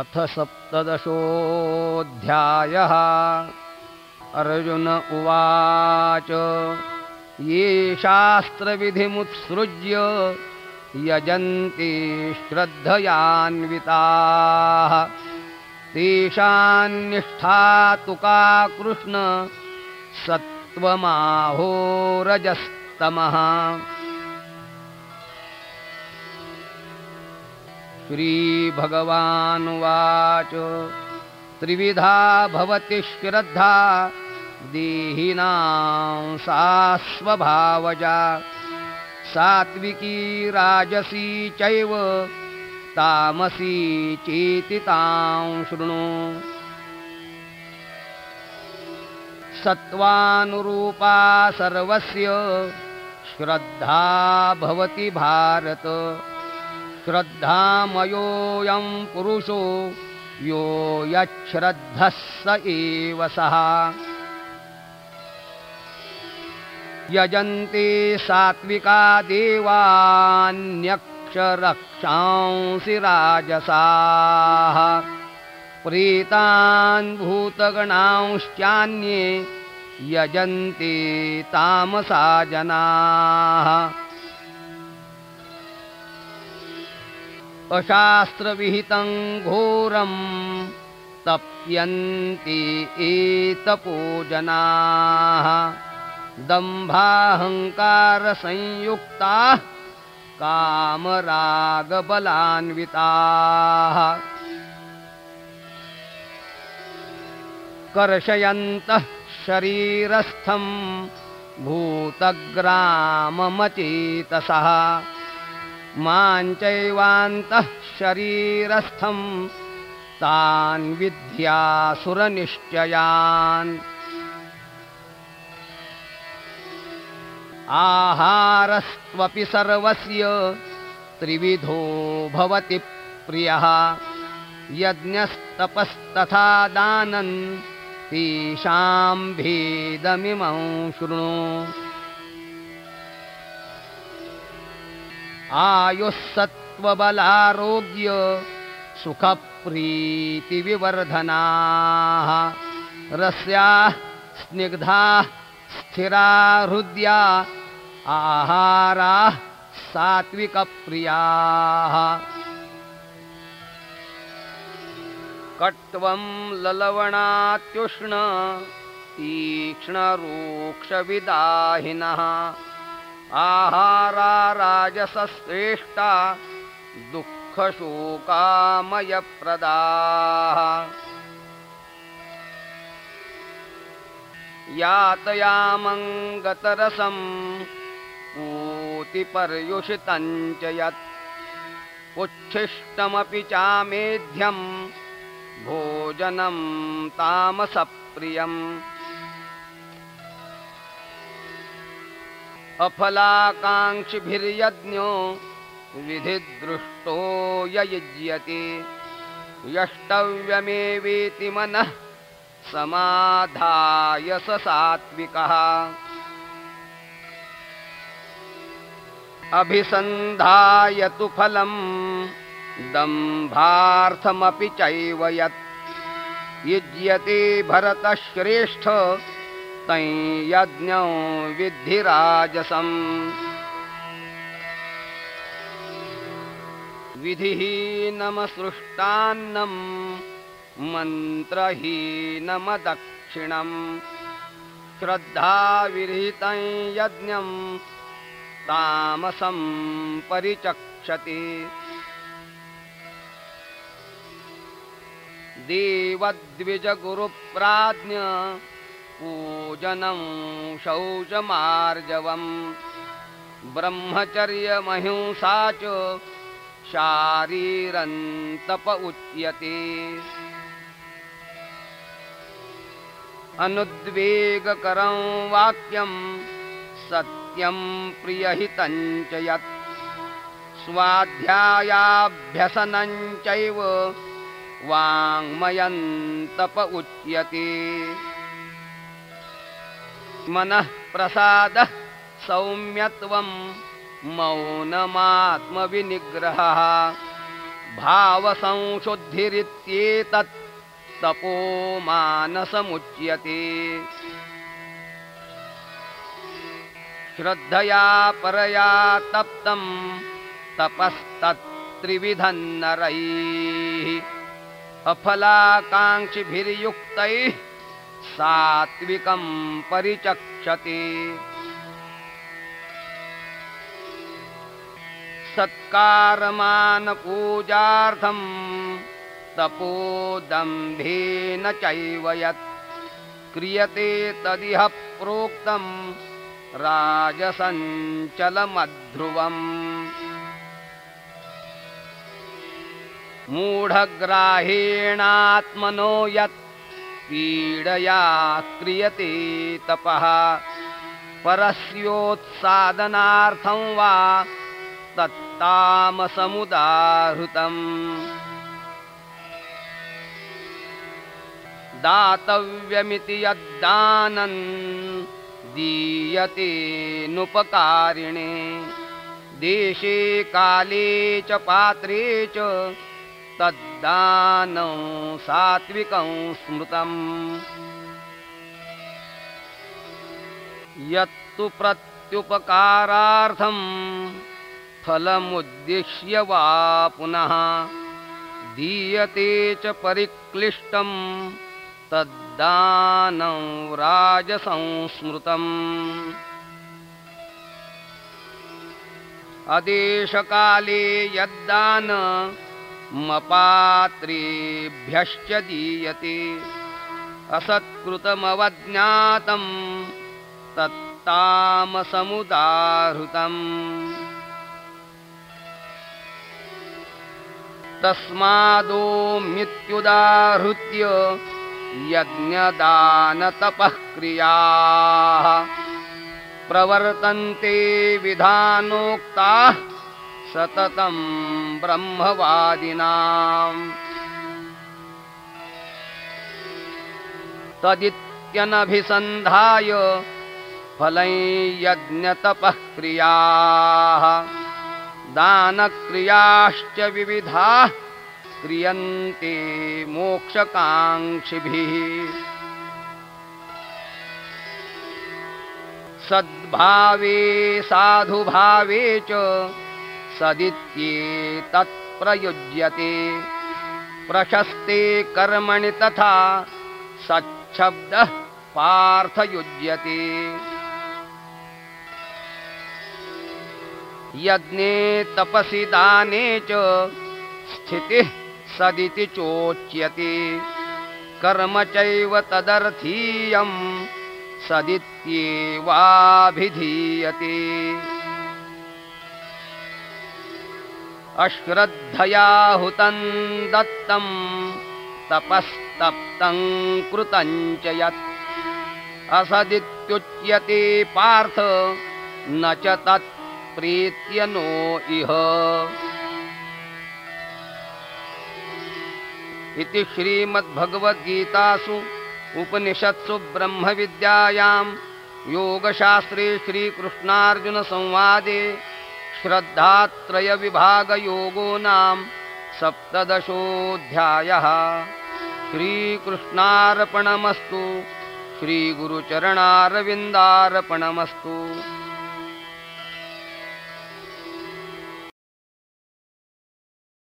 अथ सप्तदशोऽध्यायः। अर्जुन उवाच ये शास्त्रविधिमुत्सृज्य यजन्ति श्रद्धयान्विताः। तेषान्निष्ठा तु का कृष्ण सत्त्वमाहोरजस्तमः श्रीभगवानुवाच। त्रिविधा भवति श्रद्धा देहिनां सा स्वभावजा सात्विकी राजसी चैव तामसी चेति तां शृणु। सत्त्वानुरूपा सर्वस्य श्रद्धा भवति भारत श्रद्धामयोऽयं पुरुषो यो यच्छ्रद्धः स एव सः। यजन्ते सात्विका देवान्यक्षरक्षांसि राजसाः। प्रीतान् भूतगणांश्चान्ये यजन्ते तामसा जनाः अशास्त्रविहितं घोरं तप्यन्ति एतपोजनाः। दम्भाहङ्कारसंयुक्ताः कामरागबलान्विताः। कर्षयन्तः शरीरस्थं भूतग्राममचेतसः माञ्चैवान्तः शरीरस्थं तान् विद्यासुरनिश्चयान्। आहारस्त्वपि सर्वस्य त्रिविधो भवति प्रियः। यज्ञस्तपस्तथा दानन् तेषां भेदमिमं शृणु आयुः सत्त्वबलारोग्य सुखप्रीतिविवर्धनाः। रस्याः स्निग्धाः स्थिरा हृद्या आहाराः सात्विकप्रियाः। कट्वं ललवणात्युष्ण तीक्ष्णरूक्षविदाहिनः आहारा राजसश्रेष्ठा दुःखशोकामयप्रदाः। यातयामं गतरसं पूतिपर्युषितं यत् उच्छिष्टमपि चामेध्यं भोजनं तामसप्रियम् अफलाकाङ्क्षिभिर्यज्ञो विधिदृष्टो ययुज्यते। यष्टव्यमेवेति मनः समाधाय स सात्विकः। अभिसन्धाय तु फलं दम्भार्थमपि चैव यत्। युज्यते भरतश्रेष्ठ तं यज्ञो विद्धिराजसम्। विधिहीनमसृष्टान्नं मन्त्रहीनमदक्षिणम्। श्रद्धाविरहितं यज्ञं तामसं परिचक्षति। देवद्विजगुरुप्राज्ञ पूजनं शौचमार्जवम्। ब्रह्मचर्यमहिंसा च शारीरन्तप उच्यते। अनुद्वेगकरं वाक्यं सत्यं प्रियहितं च यत्। स्वाध्यायाभ्यसनं चैव वाङ्मयन्तप उच्यते मनः प्रसादः सौम्यत्वं मौनमात्मविनिग्रहः। भावसंशुद्धिरित्येतत् तपो मानसमुच्यते। श्रद्धया परया तप्तं तपस्तत्त्रिविधन्नरैः। अफलाकाङ्क्षिभिर्युक्तैः सात्विकं परिचक्षते। सत्कारमानपूजार्थं तपोदम्भेन चैव यत् क्रियते तदिह प्रोक्तं राजसञ्चलमध्रुवम्। मूढग्राहेणात्मनो यत् पीडया क्रियते तपः। परस्योत्सादनार्थं वा तत्तामसमुदाहृतम्। दातव्यमिति यद्दानन् दीयते नुपकारिणे। देशे काले च पात्रे च तद्दानं सात्विकं स्मृतम्। यत्तु प्रत्युपकारार्थं फलमुद्दिश्य वा पुनः दीयते च परिक्लिष्टं तद्दानं राजसंस्मृतम् अदेशकाले यद्दान मपात्रेभ्यश्च दीयते। असत्कृतमवज्ञातं तत्तामसमुदाहृतम्। तस्मादोमित्युदाहृत्य यज्ञदानतपः क्रियाः प्रवर्तन्ते विधानोक्ताः सततं ब्रह्मवादिनाम् तदित्यनभिसन्धाय फलै यज्ञतपः क्रियाः। दानक्रियाश्च विविधाः क्रियन्ते मोक्षकाङ्क्षिभिः। सद्भावे साधुभावे च सदित्येतत्प्रयुज्यते प्रशस्ते कर्मणि तथा सच्छब्दः पार्थयुज्यते। यज्ञे तपसि दाने च स्थितिः सदिति चोच्यते। कर्म चैव तदर्थीयं सदित्येवाभिधीयते अश्रद्धया हुतं दत्तं तपस्तप्तं कृतं च यत् असदित्युच्यते पार्थ न च तत् प्रीत्य नो इह। इति श्रीमद्भगवद्गीतासु उपनिषत्सु ब्रह्मविद्यायां योगशास्त्रे श्रीकृष्णार्जुनसंवादे श्रद्धात्रयविभागयोगो नाम सप्तदशोऽध्यायः। श्रीकृष्णार्पणमस्तु। श्रीगुरुचरणारविन्दार्पणमस्तु